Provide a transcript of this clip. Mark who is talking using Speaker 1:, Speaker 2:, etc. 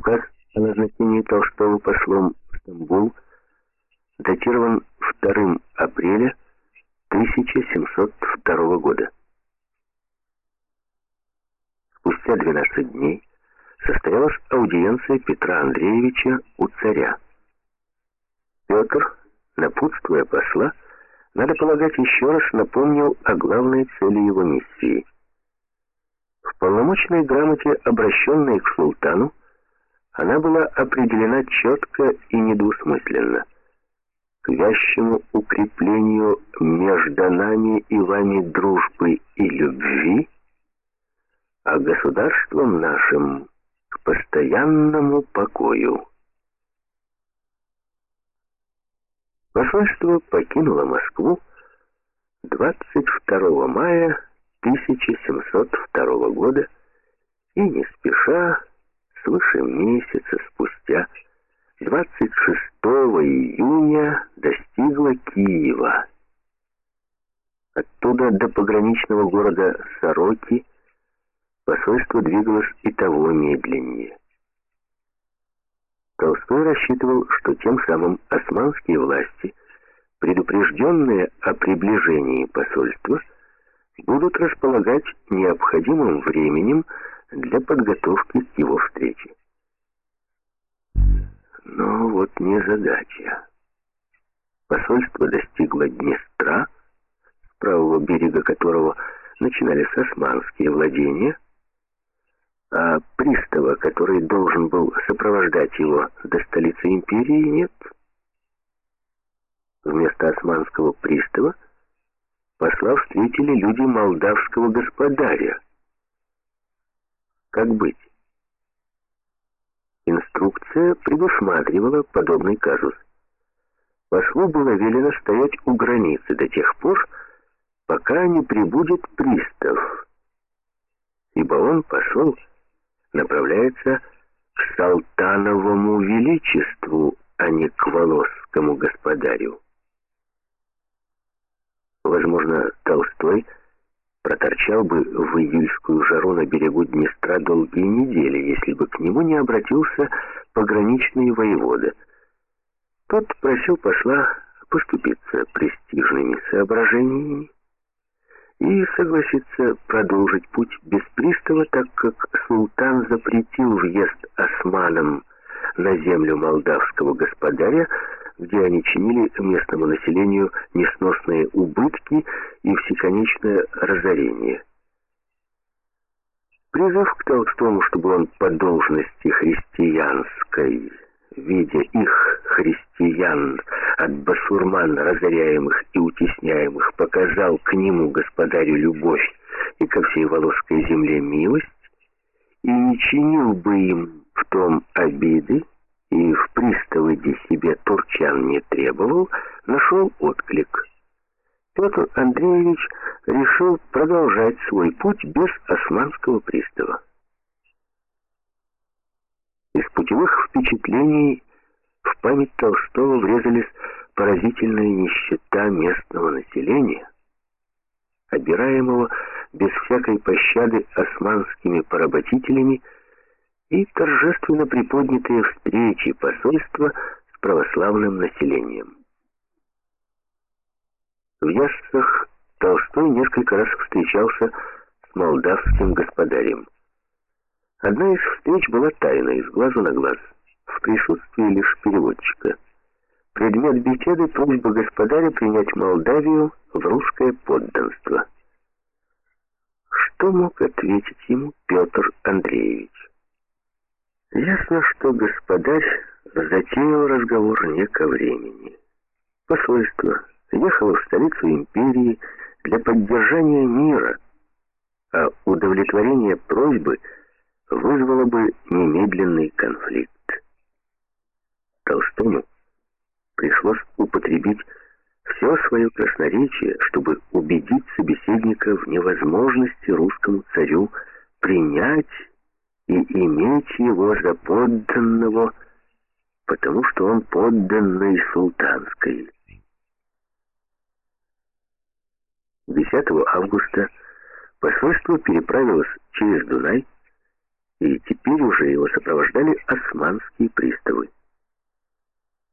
Speaker 1: указ о назначении Толстого послом в Стамбул датирован 2 апреля 1702 года. Спустя 12 дней состоялась аудиенция Петра Андреевича у царя. Петр, напутствуя посла, надо полагать, еще раз напомнил о главной цели его миссии. В полномочной грамоте, обращенной к султану, она была определена четко и недвусмысленно. К вящему укреплению между нами и вами дружбы и любви, а государством нашим к постоянному покою. Посольство покинуло Москву 22 мая 1702 года и не спеша, свыше месяца спустя, 26 июня достигла Киева. Оттуда до пограничного города Сороки посольство двигалось и того медленнее. Толстой рассчитывал, что тем самым османские власти, предупрежденные о приближении посольства, будут располагать необходимым временем для подготовки к его встрече. Но вот не задача. Посольство достигло Днестра, с правого берега которого начинались османские владения, а пристава, который должен был сопровождать его до столицы империи, нет. Вместо османского пристава посла встретили люди молдавского господаря. Как быть? Инструкция предусматривала подобный казус. Послу было велено стоять у границы до тех пор, пока не прибудет пристав, ибо он, посол, направляется к Салтановому величеству, а не к Волосскому господарю. Возможно, Толстой проторчал бы в июльскую жару на берегу Днестра долгие недели, если бы к нему не обратился пограничный воевода. Тот просил посла поступиться престижными соображениями, и согласится продолжить путь без пристава, так как султан запретил въезд османам на землю молдавского господаря, где они чинили местному населению несносные убытки и всеконечное разорение. Призыв к Толстому, чтобы он по должности христианской видя их, христиан, от басурман разоряемых и утесняемых, показал к нему, господарю, любовь и ко всей Волосской земле милость, и не чинил бы им в том обиды, и в приставыде себе турчан не требовал, нашел отклик. Петр Андреевич решил продолжать свой путь без османского пристава. Из путевых впечатлений в память Толстого врезались поразительная нищета местного населения, обираемого без всякой пощады османскими поработителями и торжественно приподнятые встречи посольства с православным населением. В Яссах Толстой несколько раз встречался с молдавским господарем. Одна из встреч была тайной, из глазу на глаз, в присутствии лишь переводчика. Предмет беседы — просьба господаря принять Молдавию в русское подданство. Что мог ответить ему Петр Андреевич? Ясно, что господарь затеял разговор не ко времени. Посольство ехало в столицу империи для поддержания мира, а удовлетворение просьбы — вызвало бы немедленный конфликт. Толстому пришлось употребить все свое красноречие, чтобы убедить собеседника в невозможности русскому царю принять и иметь его за подданного, потому что он подданный султанской. 10 августа посольство переправилось через Дунай и теперь уже его сопровождали османские приставы.